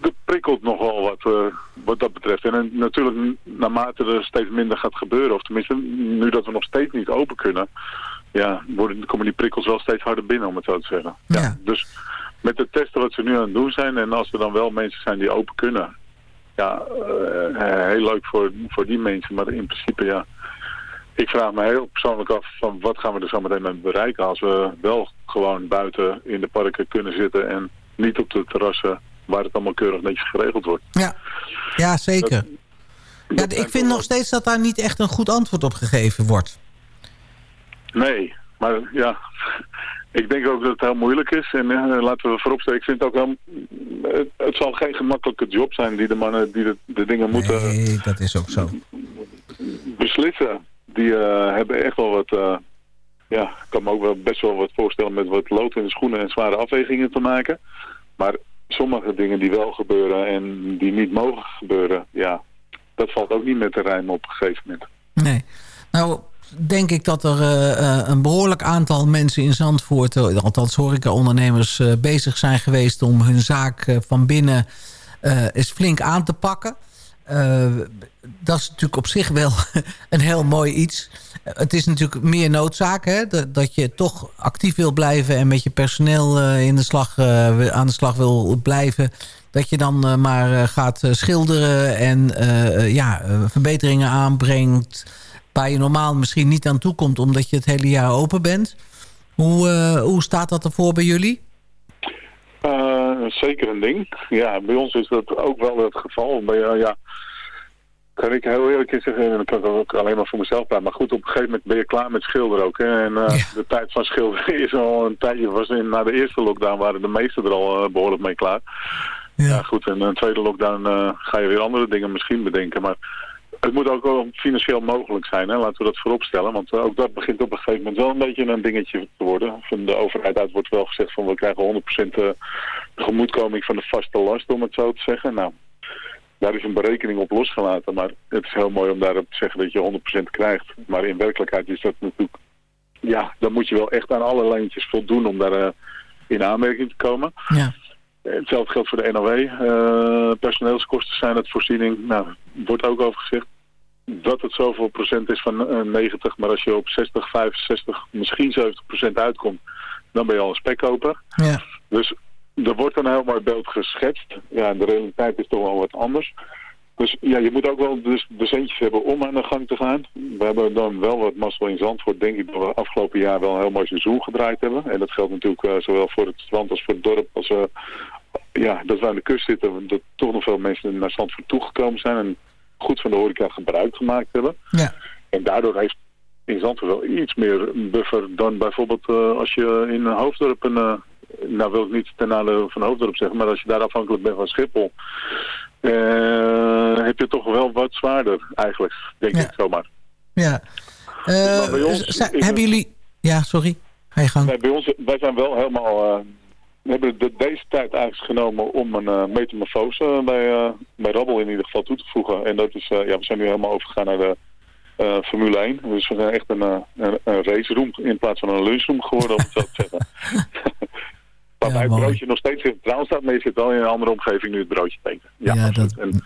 er prikkelt nogal wat, eh, wat dat betreft. En, eh, natuurlijk, naarmate er steeds minder gaat gebeuren, of tenminste nu dat we nog steeds niet open kunnen, ja, worden, komen die prikkels wel steeds harder binnen, om het zo te zeggen. Ja. Dus met de testen wat ze nu aan het doen zijn, en als er dan wel mensen zijn die open kunnen, ja, eh, heel leuk voor, voor die mensen, maar in principe ja. Ik vraag me heel persoonlijk af van wat gaan we er zo meteen mee bereiken als we wel gewoon buiten in de parken kunnen zitten en niet op de terrassen waar het allemaal keurig netjes geregeld wordt. Ja, ja zeker. Ja, ik vind nog steeds dat daar niet echt een goed antwoord op gegeven wordt. Nee, maar ja, ik denk ook dat het heel moeilijk is. En eh, laten we vooropstellen, ik vind het ook wel... Het, het zal geen gemakkelijke job zijn die de mannen die de, de dingen moeten Nee, dat is ook zo. beslissen. Die eh, hebben echt wel wat... eh, ja, ik kan me ook wel best wel wat voorstellen met wat lood in de schoenen en zware afwegingen te maken. Maar sommige dingen die wel gebeuren en die niet mogen gebeuren, ja, dat valt ook niet met de rijm op een gegeven moment. Nee. Nou, denk ik dat er eh, eh, een behoorlijk aantal mensen in Zandvoort... eh, althans horecaondernemers, eh bezig zijn geweest... om hun zaak van binnen eens flink aan te pakken. Eh, dat is natuurlijk op zich wel een heel mooi iets. Het is natuurlijk meer noodzaak, hè? Dat, dat je toch actief wil blijven... en met je personeel eh, in de slag, eh, aan de slag wil blijven... dat je dan maar gaat schilderen en ja, verbeteringen aanbrengt... waar je normaal misschien niet aan toe komt... omdat je het hele jaar open bent. Hoe, hoe staat dat ervoor bij jullie? Eh, zeker een ding. Ja, bij ons is dat ook wel het geval. Bij, eh, ja, kan ik heel eerlijk zeggen, en dan kan ik ook alleen maar voor mezelf praten. Maar goed, op een gegeven moment ben je klaar met schilderen ook. Hè? En eh, de tijd van schilderen is al een tijdje. Was in, na de eerste lockdown waren de meesten er al eh, behoorlijk mee klaar. Ja, goed, en een tweede lockdown ga je weer andere dingen misschien bedenken. Maar het moet ook wel financieel mogelijk zijn, hè? laten we dat vooropstellen. Want eh, ook dat begint op een gegeven moment wel een beetje een dingetje te worden. Van de overheid uit wordt wel gezegd van we krijgen 100% eh, tegemoetkoming van de vaste last, om het zo te zeggen. Nou, daar is een berekening op losgelaten. Maar het is heel mooi om daarop te zeggen dat je 100% krijgt. Maar in werkelijkheid is dat natuurlijk... Ja, dan moet je wel echt aan alle lijntjes voldoen om daar eh, in aanmerking te komen. Ja. Hetzelfde geldt voor de NOW. Eh, personeelskosten zijn het voorziening. Nou, wordt ook over gezegd dat het zoveel procent is van eh, 90. Maar als je op 60, 65, misschien 70 procent uitkomt, dan ben je al een spekkoper. Ja. Dus er wordt een heel mooi beeld geschetst. Ja, de realiteit is toch wel wat anders. Dus ja, je moet ook wel dus de centjes hebben om aan de gang te gaan. We hebben dan wel wat mazzel in Zandvoort. Denk ik dat we afgelopen jaar wel een heel mooi seizoen gedraaid hebben. En dat geldt natuurlijk eh, zowel voor het strand als voor het dorp. Als, eh, ja, dat we aan de kust zitten. Dat toch nog veel mensen naar Zandvoort toegekomen zijn. En goed van de horeca gebruik gemaakt hebben. Ja. En daardoor heeft in Zandvoort wel iets meer buffer dan bijvoorbeeld eh, als je in een hoofddorp een... eh, nou wil ik niet ten nadele van hoofddorp zeggen, maar als je daar afhankelijk bent van Schiphol, eh, heb je toch wel wat zwaarder eigenlijk, denk ik zomaar. Ja. Eh, Maar bij ons z- is hebben jullie... Ja, sorry. Ga je gang. Nee, bij ons, wij zijn wel helemaal, eh, we hebben de, deze tijd eigenlijk genomen om een eh metamorfose bij, eh, bij Rabbel in ieder geval toe te voegen. En dat is, eh, ja, we zijn nu helemaal overgegaan naar de eh, Formule 1. Dus we zijn echt een, eh, een, een raceroom in plaats van een lunchroom geworden, om het zo te zeggen. Waarbij het broodje nog steeds in het trouwen staat, maar je zit wel in een andere omgeving nu het broodje te eten. Ja, Ja, absoluut. En,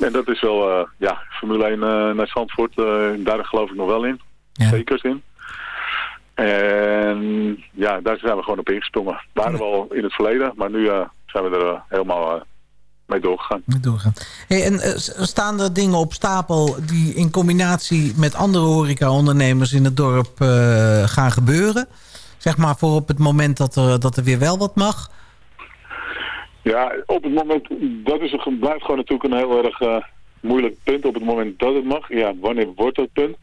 en dat is wel, eh, ja, Formule 1 eh, naar Zandvoort, eh, daar geloof ik nog wel in. Zeker in. En ja, daar zijn we gewoon op ingesprongen. Waren we al in het verleden, maar nu zijn we er helemaal mee doorgegaan. Mee doorgaan. Hey, en staan er dingen op stapel die in combinatie met andere horecaondernemers in het dorp gaan gebeuren? Zeg maar voor op het moment dat er, dat er weer wel wat mag? Ja, op het moment, dat is een, blijft gewoon natuurlijk een heel erg eh, moeilijk punt. Op het moment dat het mag, ja, wanneer wordt dat punt?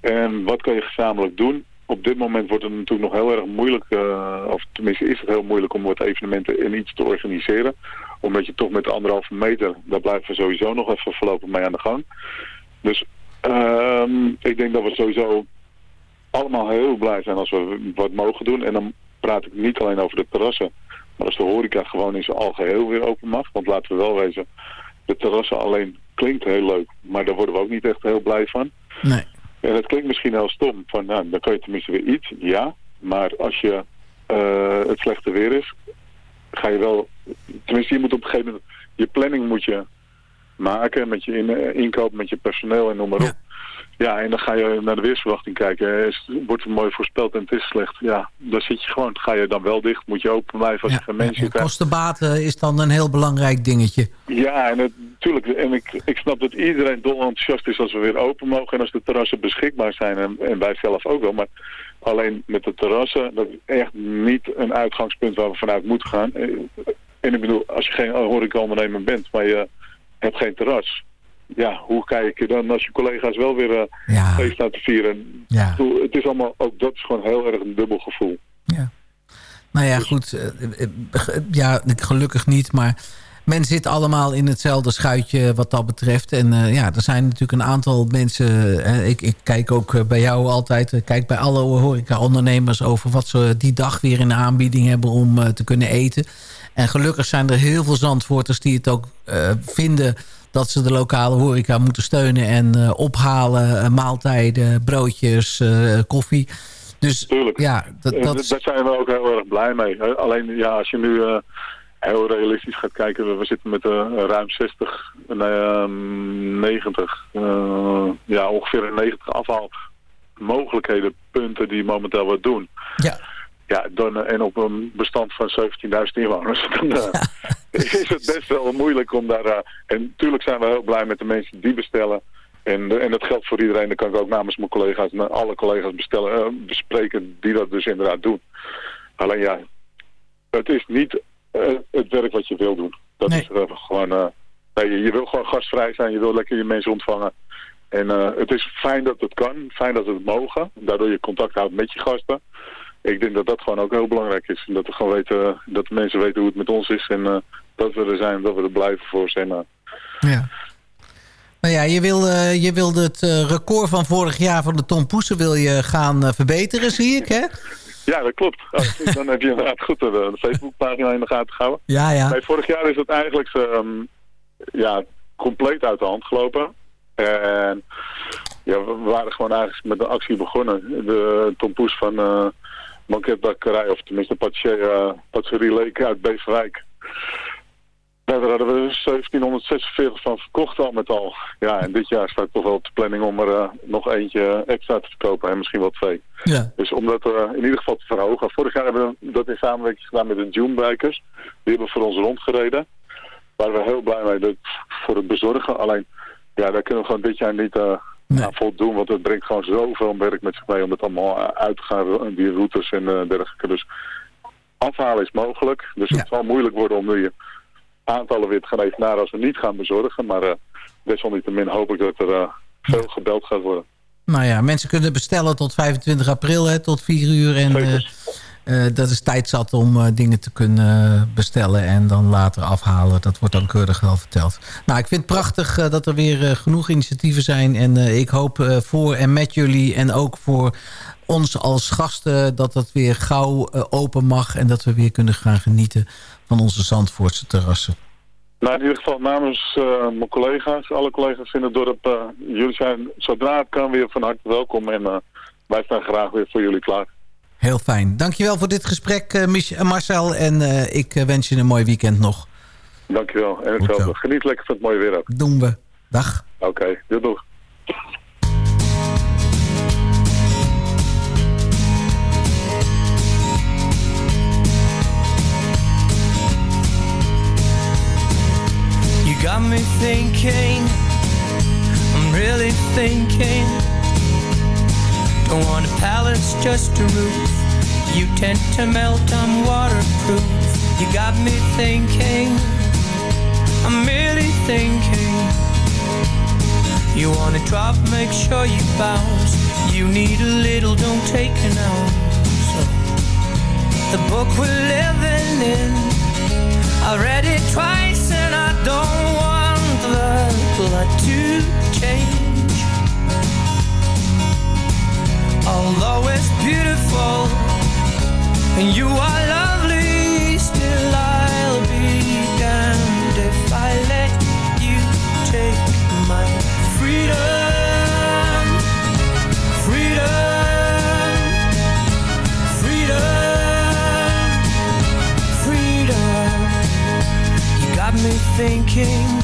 En wat kan je gezamenlijk doen? Op dit moment wordt het natuurlijk nog heel erg moeilijk, eh, of tenminste is het heel moeilijk om wat evenementen en iets te organiseren. Omdat je toch met de anderhalve meter, daar blijven we sowieso nog even voorlopig mee aan de gang. Dus ehm, ik denk dat we sowieso allemaal heel blij zijn als we wat mogen doen. En dan praat ik niet alleen over de terrassen, maar als de horeca gewoon in zijn algeheel weer open mag. Want laten we wel wezen, de terrassen alleen klinkt heel leuk, maar daar worden we ook niet echt heel blij van. Nee. En het klinkt misschien heel stom, van nou, dan kan je tenminste weer iets, ja. Maar als je eh, het slechte weer is, ga je wel, tenminste je moet op een gegeven moment, je planning moet je maken met je in, inkoop, met je personeel en noem maar op. Ja, en dan ga je naar de weersverwachting kijken. Is, wordt het mooi voorspeld en het is slecht. Ja, dan zit je gewoon. Ga je dan wel dicht? Moet je open blijven als je geen mensen zit? Kostenbaten is dan een heel belangrijk dingetje. Ja, en natuurlijk. En ik, ik snap dat iedereen dol enthousiast is als we weer open mogen. En als de terrassen beschikbaar zijn. En, en wij zelf ook wel. Maar alleen met de terrassen, dat is echt niet een uitgangspunt waar we vanuit moeten gaan. Eh, En ik bedoel, als je geen horecaondernemer bent, maar je hebt geen terras. Ja, hoe kijk je dan als je collega's wel weer eh feest staan te vieren? Ja. Het is allemaal, ook dat is gewoon heel erg een dubbel gevoel. Nou ja, goed. eh, eh, Ja, gelukkig niet, maar men zit allemaal in hetzelfde schuitje wat dat betreft. En ja, er zijn natuurlijk een aantal mensen... eh, ik, ik kijk ook bij jou altijd, ik kijk bij alle horeca-ondernemers... over wat ze die dag weer in de aanbieding hebben om te kunnen eten. En gelukkig zijn er heel veel zandvoorters die het ook vinden dat ze de lokale horeca moeten steunen en eh, ophalen. eh, maaltijden, broodjes, eh, koffie. Dus Tuurlijk. ja, dat, dat daar zijn we ook heel erg blij mee. Alleen ja, als je nu heel realistisch gaat kijken, we, zitten met eh, ruim 60, nee, ehm, 90, eh, ja ongeveer een 90 afhaalmogelijkheden, punten die momenteel wat doen. Ja. Ja, dan, en op een bestand van 17.000 inwoners, dan eh, is het best wel moeilijk om daar... eh, en natuurlijk zijn we heel blij met de mensen die bestellen. En, en dat geldt voor iedereen. Dat kan ik ook namens mijn collega's, en alle collega's bestellen, eh, bespreken die dat dus inderdaad doen. Alleen ja, het is niet eh, het werk wat je wil doen. Dat is gewoon... eh, nee, je, je wil gewoon gastvrij zijn, je wil lekker je mensen ontvangen. En het is fijn dat het kan, fijn dat het mogen. Daardoor je contact houdt met je gasten. Ik denk dat dat gewoon ook heel belangrijk is. Dat we gewoon weten, dat de mensen weten hoe het met ons is. En dat we er zijn, dat we er blijven voor zijn. Ja. Nou ja, je wil, eh, je wilde het eh, record van vorig jaar van de Tom Poesen wil je gaan eh, verbeteren, zie ik, hè? Ja, dat klopt. Dan heb je inderdaad goed de, Facebookpagina in de gaten gehouden. Ja, ja. Nee, vorig jaar is het eigenlijk ehm, ja, compleet uit de hand gelopen. En ja, we waren gewoon eigenlijk met een actie begonnen. De Tom Poes van eh Banketbakkerij, of tenminste patisserie Leek uit Beverwijk. Daar hadden we 1746 van verkocht al met al. Ja, en dit jaar staat toch wel op de planning om er eh, nog eentje extra te verkopen. En misschien wel twee. Ja. Dus om dat eh, in ieder geval te verhogen. Vorig jaar hebben we dat in samenwerking gedaan met de Junebikers. Die hebben voor ons rondgereden. Waren we heel blij mee dat, voor het bezorgen. Alleen, ja, daar kunnen we gewoon dit jaar niet eh aan voldoen. Want het brengt gewoon zoveel werk met zich mee om het allemaal uit te gaan. Die routes en dergelijke. Dus afhalen is mogelijk. Dus het zal moeilijk worden om die aantallen weer gaan evenaren als we niet gaan bezorgen. Maar eh desalniettemin hoop ik dat er eh, veel gebeld gaat worden. Nou ja, mensen kunnen bestellen tot 25 april, hè, tot 4 uur. En eh, dat is tijd zat om dingen te kunnen bestellen en dan later afhalen. Dat wordt dan keurig wel verteld. Nou, ik vind het prachtig dat er weer genoeg initiatieven zijn. En ik hoop voor en met jullie en ook voor ons als gasten... dat het weer gauw open mag en dat we weer kunnen gaan genieten van onze Zandvoortse terrassen. Nou, in ieder geval namens eh, mijn collega's, alle collega's in het dorp, eh, jullie zijn zodra het kan weer van harte welkom en eh, wij staan graag weer voor jullie klaar. Heel fijn. Dankjewel voor dit gesprek, Marcel. En ik wens je een mooi weekend nog. Dankjewel en hetzelfde. Geniet lekker van het mooie weer ook. Doen we. Dag. Oké, doei doei. Got me thinking, I'm really thinking. Don't want a palace, just a roof. You tend to melt, I'm waterproof. You got me thinking, I'm really thinking. You wanna drop, make sure you bounce. You need a little, don't take an ounce. The book we're living in, I read it twice and I don't want plot to change. Although it's beautiful and you are lovely, still I'll be damned if I let you take my freedom. Freedom. Freedom. Freedom. You got me thinking,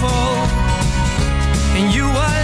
beautiful. And you are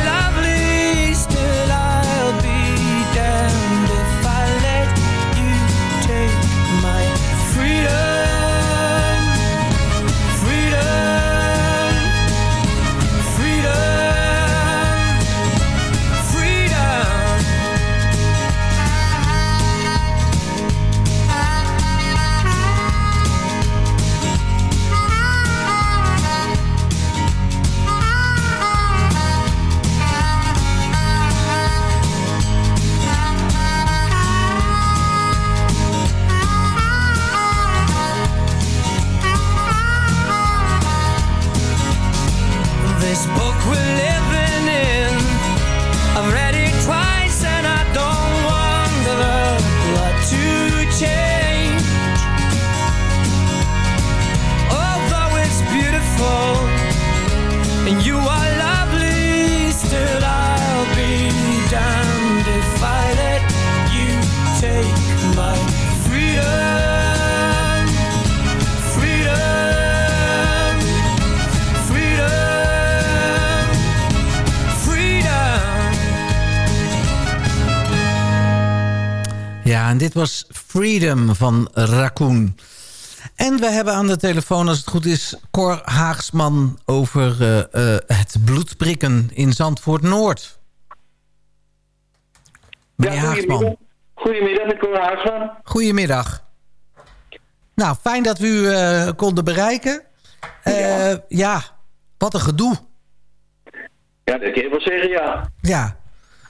en dit was Freedom van Raccoon. En we hebben aan de telefoon, als het goed is, Cor Haagsman... over eh, eh, het bloedprikken in Zandvoort-Noord. Meneer Haagsman. Goedemiddag, ik Cor Haagsman. Goedemiddag. Nou, fijn dat we u eh, konden bereiken. Eh, ja. wat een gedoe. Ja, dat kan je wel zeggen, ja. Ja.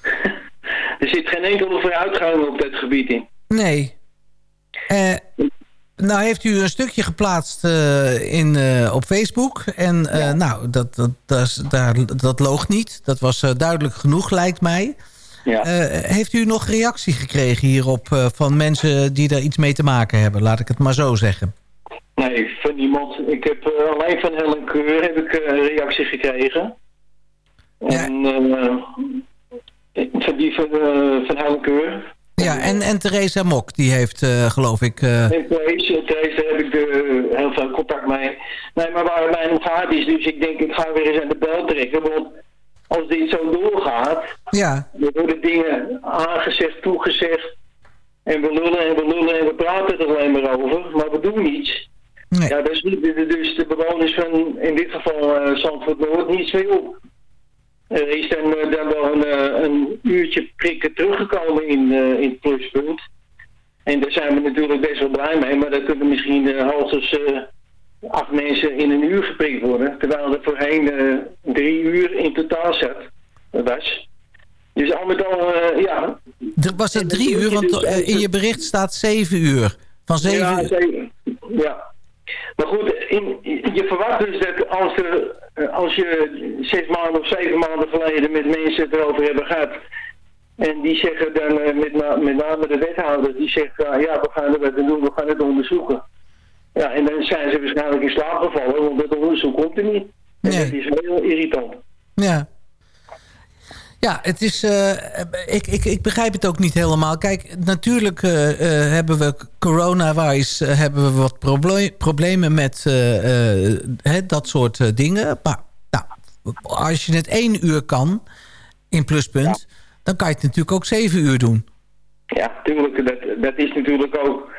er zit geen enkele vooruitgang op dit gebied in. Nee. Eh, nou heeft u een stukje geplaatst eh, in, eh, op Facebook. En eh, nou, dat, dat, dat, daar, dat loog niet. Dat was duidelijk genoeg, lijkt mij. Ja. Heeft u nog reactie gekregen hierop van mensen die daar iets mee te maken hebben? Laat ik het maar zo zeggen. Nee, van niemand. Ik heb alleen van Helen Keur heb ik een reactie gekregen. En eh, van die van, van Helen Keur. Ja, en, en Theresa Mok, die heeft, eh, geloof ik... En Therese daar heb ik eh, heel veel contact mee. Nee, maar waar het mij om gaat is, dus ik denk ik ga weer eens aan de bel trekken. Want als dit zo doorgaat, ja. er worden dingen aangezegd, toegezegd. En we lullen en we lullen en we praten er alleen maar over, maar we doen niets. Ja, dus, dus de bewoners van in dit geval eh Zandvoort Noord niet veel. Er is dan, eh, dan wel een, eh, een uurtje prikken teruggekomen in, eh, in het pluspunt. En daar zijn we natuurlijk best wel blij mee, maar dan kunnen misschien uh, hoogstens eh, acht mensen in een uur geprikt worden. Terwijl er voorheen eh, drie uur in totaal zat, was. Dus al met al, eh, ja, Er was het drie uur, want eh, in je bericht staat zeven uur. Van zeven ja, uur. zeker. Ja. Maar goed, in, je verwacht dus dat als, er, eh, als je zes maanden of zeven maanden geleden met mensen het erover hebben gehad. En die zeggen dan, eh, met, na- met name de wethouder, die zegt, ja, we gaan er wat aan doen, we gaan het onderzoeken. Ja, en dan zijn ze waarschijnlijk in slaap gevallen, want dat onderzoek komt er niet. En dat is heel irritant. Ja. Ja, het is, eh, ik, ik, ik begrijp het ook niet helemaal. Kijk, natuurlijk eh, eh, hebben we corona-wise hebben we wat proble- problemen met hè, dat soort dingen. Maar nou, als je het één uur kan in pluspunt, dan kan je het natuurlijk ook zeven uur doen. Ja, tuurlijk. Dat, dat is natuurlijk ook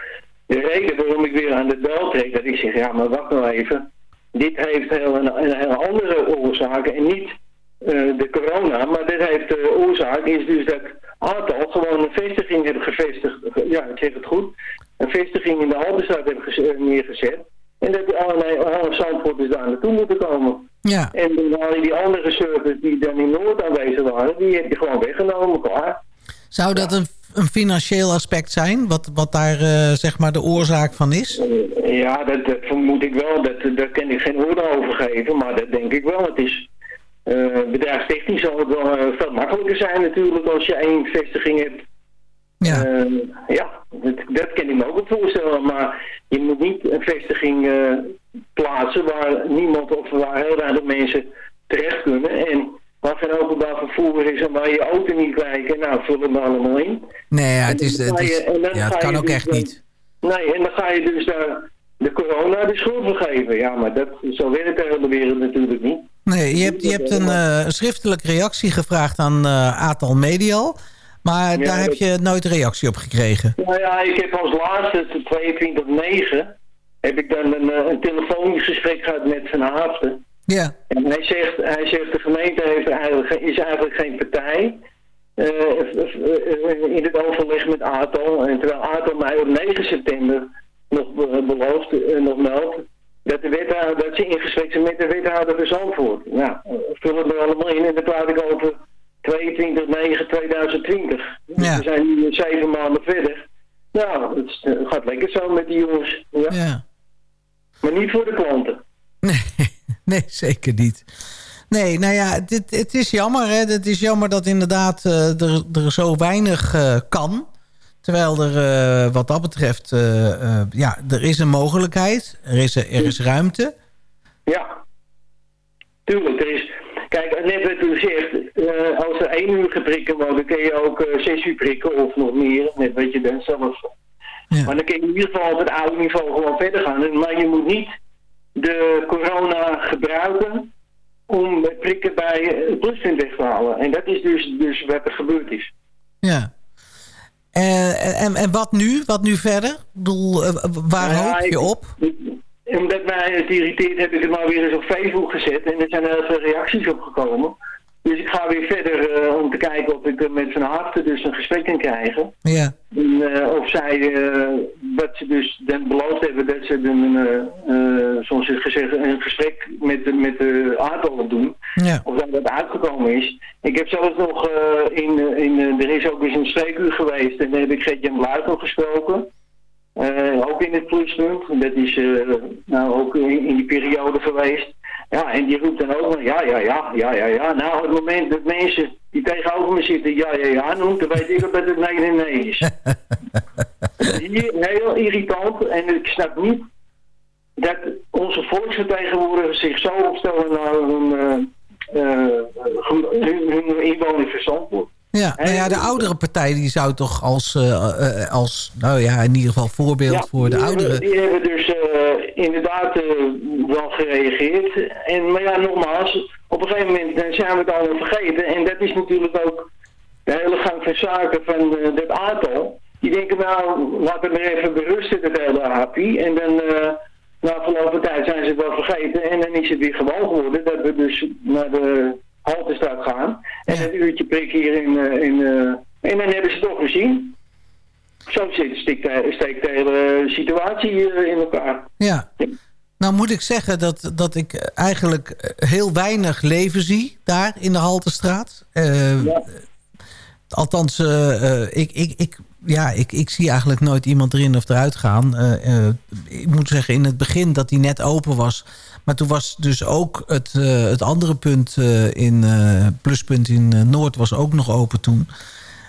de reden waarom ik weer aan de bel trek. Dat ik zeg, ja, maar wacht nou even. Dit heeft heel, een, een heel andere oorzaken en niet de corona. Maar dit heeft de oorzaak is dus dat aantal gewoon een vestiging hebben gevestigd. Ja, ik zeg het goed. Een vestiging in de Haldenstad hebben geze- neergezet. En dat die allerlei alle zandvoorters daar naartoe moeten komen. Ja. En dan haal je die andere servers die dan in Noord aanwezig waren, die heb je gewoon weggenomen, klaar. Zou dat een, een financieel aspect zijn, wat, wat daar eh, zeg maar de oorzaak van is? Ja, dat, dat vermoed ik wel. Dat, daar kan ik geen oordeel over geven, maar dat denk ik wel. Het is eh bedrijfstechnisch zal het wel eh, veel makkelijker zijn natuurlijk als je één vestiging hebt. Ja, ja dat, dat kan ik me ook wel voorstellen, maar je moet niet een vestiging eh, plaatsen waar niemand of waar heel weinig mensen terecht kunnen en waar geen openbaar vervoer is en waar je auto niet kwijt en nou vul hem allemaal in. Nee, ja, het, is, het, is, ja, het kan ook dus echt niet. Nee, en dan ga je dus daar de corona de schuld voor geven. Ja, maar dat, zo werkt de hele wereld natuurlijk niet. Nee, je hebt, je hebt een eh, een schriftelijke reactie gevraagd aan eh Atal Medial. Maar Ja, daar heb je nooit reactie op gekregen. Nou ja, ik heb als laatste, de 22-9, heb ik dan een, eh, een telefonisch gesprek gehad met Van Haafden. Ja. En hij zegt, hij zegt de gemeente heeft eigenlijk, is eigenlijk geen partij in het overleg met ATO. En terwijl ATO mij op 9 september nog be- belooft, nog meldt, dat, de wethouder, dat ze in gesprek zijn met de wethouder van Zandvoort. Eh, vullen er allemaal in en dan praat ik over 22-9-2020. We zijn nu zeven maanden verder. Nou, het, het gaat lekker zo met die jongens. Ja. Ja. Maar niet voor de klanten. Nee, zeker niet. Nee, nou ja, dit, het is jammer. Hè? Het is jammer dat inderdaad eh, er, er zo weinig eh, kan. Terwijl er eh, wat dat betreft, eh, eh, ja, er is een mogelijkheid. Er is, er is ruimte. Ja, tuurlijk. Er is, kijk, net wat u zegt, als er één uur geprikken wordt, dan kun je ook zes uur prikken of nog meer. Net wat je dan zelf. Maar dan kun je in ieder geval op het oude niveau gewoon verder gaan. Maar je moet niet de corona gebruiken om prikken bij het pluspunt weg te halen. En dat is dus, dus wat er gebeurd is. Ja. Eh, en, en wat nu? Wat nu verder? Ik bedoel, eh, waar Nou hoop je ik- op? Omdat mij het irriteert, heb ik het maar weer eens op Facebook gezet. En er zijn heel veel reacties op gekomen. Dus ik ga weer verder eh, om te kijken of ik er met Van Harte dus een gesprek kan krijgen. Ja. En, eh, of zij, eh, dat ze dus dan beloofd hebben dat ze een, eh, eh, zoals je gezegd, een gesprek met, de- met de aardollen doen. Ja. Of dat dat uitgekomen is. Ik heb zelfs nog eh, in, eh, in eh, er is ook eens een spreekuur geweest en daar heb ik Gert-Jan Bluitel gesproken. Eh, ook in het pluspunt. Dat is eh, nou ook in, in die periode geweest. Ja, en die roept dan ook van ja, ja, ja, ja, ja, ja. Nou, het moment dat mensen die tegenover me zitten ja, ja, ja noemt, dan weet ik dat het nee, nee, nee is. Hier heel irritant en ik snap niet dat onze volksvertegenwoordigers zich zo opstellen naar hun, eh, hun, hun inwoners verstand wordt. Ja, nou ja, de oudere partij die zou toch als, eh, eh, als nou ja, in ieder geval voorbeeld voor de ouderen... Die hebben dus eh, inderdaad wel gereageerd. En, maar ja, nogmaals, op een gegeven moment zijn we het allemaal vergeten. En dat is natuurlijk ook de hele gang van zaken van dat aantal. Die denken, nou, laten we er even berusten, dat hele happy. En dan, na verloop van tijd zijn ze het wel vergeten. En dan is het weer gewoon geworden dat we dus naar de haltestraat gaan. En een uurtje prik hier in... eh, in eh, en dan hebben ze het toch gezien. Zo zit, steekt, de- steekt de hele situatie eh, in elkaar. Ja. Nou moet ik zeggen dat, dat ik eigenlijk heel weinig leven zie daar in de Haltestraat. Althans, ik, ik, ik, ja, ik, ik zie eigenlijk nooit iemand erin of eruit gaan. Eh, eh, ik moet zeggen, in het begin dat die net open was... Maar toen was dus ook het, eh, het andere punt in pluspunt in Noord was ook nog open toen.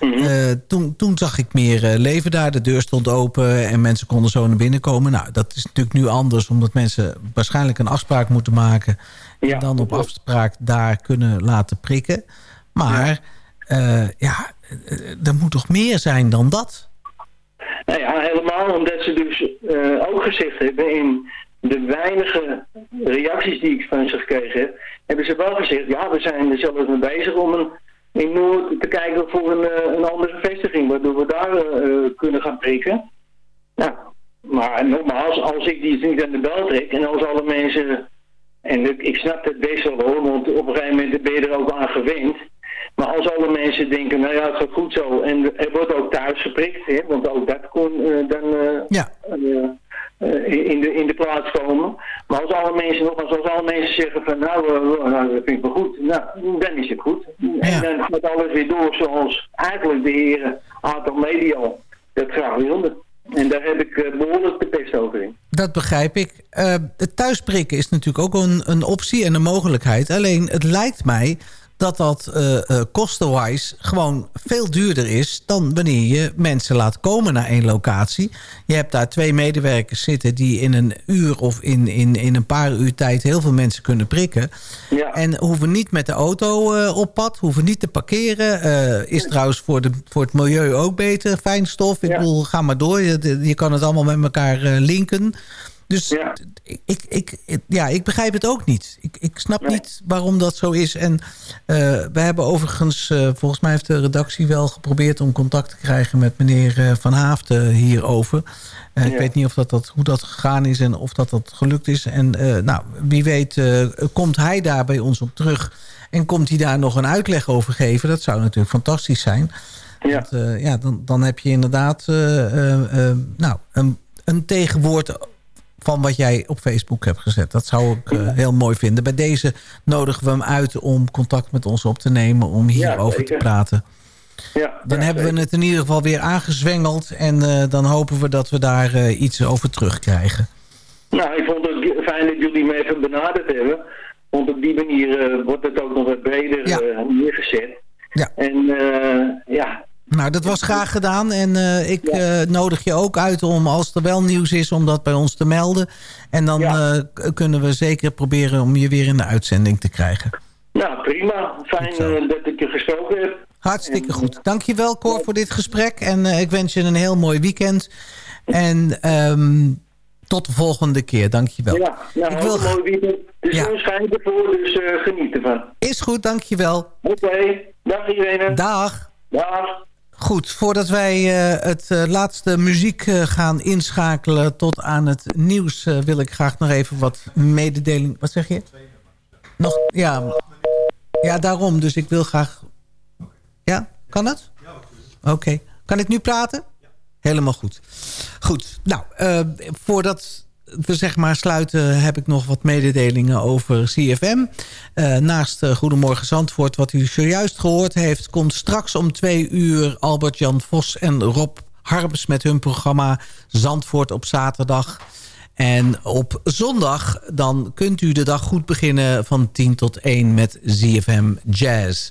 Eh, toen, toen zag ik meer leven daar. De deur stond open en mensen konden zo naar binnen komen. Nou, dat is natuurlijk nu anders, omdat mensen waarschijnlijk een afspraak moeten maken. en dan op afspraak daar kunnen laten prikken. Maar ja, ja er moet toch meer zijn dan dat? Ja, helemaal omdat ze dus eh, ook gezegd hebben in de weinige reacties die ik van ze gekregen heb, hebben ze wel gezegd, ja, we zijn er zelfs mee bezig om een, in Noord te kijken voor een, eh, een andere vestiging, waardoor we daar eh, kunnen gaan prikken. Nou, maar nogmaals, als ik die niet aan de bel trek en als alle mensen, en ik, ik snap het best wel hoor, want op een gegeven moment ben je er ook aan gewend. Maar als alle mensen denken, nou ja, het gaat goed zo. En er wordt ook thuis geprikt, hè, want ook dat kon eh, dan eh, eh, eh, in, de, in de plaats komen. Maar als alle mensen, nogmaals, als alle mensen zeggen van, nou, nou dat vind ik wel goed. Nou, dan is het goed. En dan gaat alles weer door zoals eigenlijk de heren aantal medio dat graag wilden. En daar heb ik eh, behoorlijk de pest over in. Dat begrijp ik. Het thuisprikken is natuurlijk ook een, een optie en een mogelijkheid. Alleen het lijkt mij dat dat uh, kostenwise gewoon veel duurder is... dan wanneer je mensen laat komen naar één locatie. Je hebt daar twee medewerkers zitten... die in een uur of in, in, in een paar uur tijd heel veel mensen kunnen prikken. Ja. En hoeven niet met de auto uh, op pad, hoeven niet te parkeren. is trouwens voor, de, voor het milieu ook beter, fijnstof. Ik ja. bedoel, ga maar door. Je, je kan het allemaal met elkaar linken... Dus ja. Ik, ik, ja, ik begrijp het ook niet. Ik, ik snap nee. niet waarom dat zo is. En uh, we hebben overigens, uh, volgens mij heeft de redactie wel geprobeerd... om contact te krijgen met meneer uh, Van Haafden hierover. Ja. Ik weet niet of dat, dat, hoe dat gegaan is en of dat, dat gelukt is. En nou, wie weet komt hij daar bij ons op terug... en komt hij daar nog een uitleg over geven. Dat zou natuurlijk fantastisch zijn. Ja. Want, ja, dan, dan heb je inderdaad nou, een, een tegenwoord van wat jij op Facebook hebt gezet. Dat zou ik uh, heel mooi vinden. Bij deze nodigen we hem uit om contact met ons op te nemen... om hierover ja, te praten. Ja, dan ja, hebben zeker. we het in ieder geval weer aangezwengeld... en uh, dan hopen we dat we daar uh, iets over terugkrijgen. Nou, ik vond het fijn dat jullie me even benaderd hebben. Want op die manier wordt het ook nog wat breder neergezet. Ja. En ja, nou, dat was graag gedaan. En uh, ik ja. uh, nodig je ook uit om, als er wel nieuws is, om dat bij ons te melden. En dan ja. uh, kunnen we zeker proberen om je weer in de uitzending te krijgen. Nou, prima. Fijn dat ik je gesproken heb. Hartstikke en, goed. Dankjewel, Cor, voor dit gesprek. En ik wens je een heel mooi weekend. En um, tot de volgende keer. Dankjewel. Ja, nou, ik wil... een mooi weekend. De zon ja. schijnt ervoor, dus geniet ervan. Is goed, dankjewel. Oké. Okay. Dag iedereen. Dag. Dag. Goed, voordat wij eh, het eh, laatste muziek eh, gaan inschakelen tot aan het nieuws... wil ik graag nog even wat mededeling... Wat zeg je? Nog, ja, ja, daarom. Dus ik wil graag... Ja, kan het? Oké. Kan ik nu praten? Helemaal goed. Goed, nou, voordat we zeg maar sluiten... heb ik nog wat mededelingen over CFM. Eh, naast eh, Goedemorgen Zandvoort, wat u zojuist gehoord heeft... komt straks om twee uur Albert-Jan Vos en Rob Harbes... met hun programma Zandvoort op zaterdag... En op zondag dan kunt u de dag goed beginnen van 10 tot 1 met ZFM Jazz.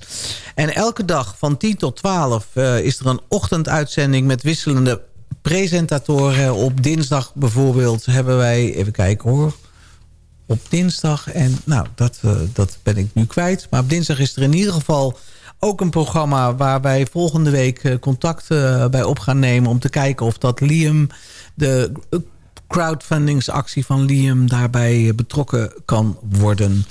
En elke dag van 10 tot 12 eh, is er een ochtenduitzending met wisselende presentatoren. Op dinsdag bijvoorbeeld hebben wij, even kijken hoor, op dinsdag. En nou, dat, eh, dat ben ik nu kwijt. Maar op dinsdag is er in ieder geval ook een programma... waar wij volgende week eh, contact eh, bij op gaan nemen... om te kijken of dat Liam... de crowdfundingsactie van Liam daarbij betrokken kan worden.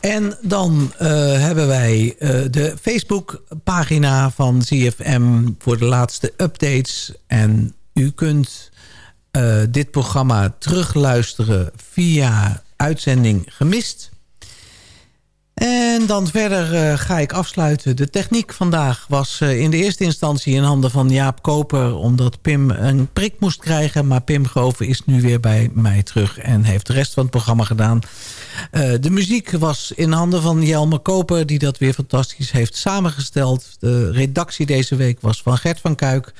En dan eh, hebben wij eh, de Facebook-pagina van ZFM... voor de laatste updates. En u kunt eh, dit programma terugluisteren via uitzending gemist. En dan verder eh, ga ik afsluiten. De techniek vandaag was eh, in de eerste instantie in handen van Jaap Koper... omdat Pim een prik moest krijgen. Maar Pim Groven is nu weer bij mij terug en heeft de rest van het programma gedaan. Eh, de muziek was in handen van Jelmer Koper... die dat weer fantastisch heeft samengesteld. De redactie deze week was van Gert van Kuik...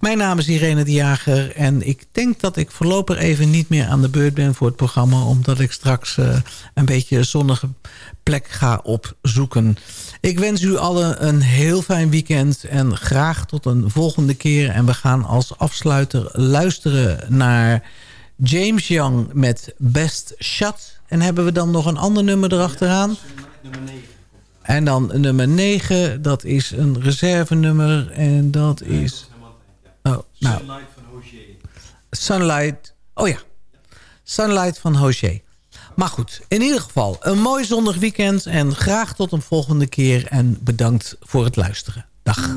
Mijn naam is Irene de Jager en ik denk dat ik voorlopig even niet meer aan de beurt ben voor het programma. Omdat ik straks uh, een beetje een zonnige plek ga opzoeken. Ik wens u allen een heel fijn weekend en graag tot een volgende keer. En we gaan als afsluiter luisteren naar James Young met Best Shot. En hebben we dan nog een ander nummer erachteraan? Nummer 9. En dan nummer 9, dat is een reservenummer en dat is... Oh, nou. Sunlight van Hozier. Sunlight. Oh ja. Sunlight van Hozier. Maar goed, in ieder geval een mooi zonnig weekend. En graag tot een volgende keer. En bedankt voor het luisteren. Dag.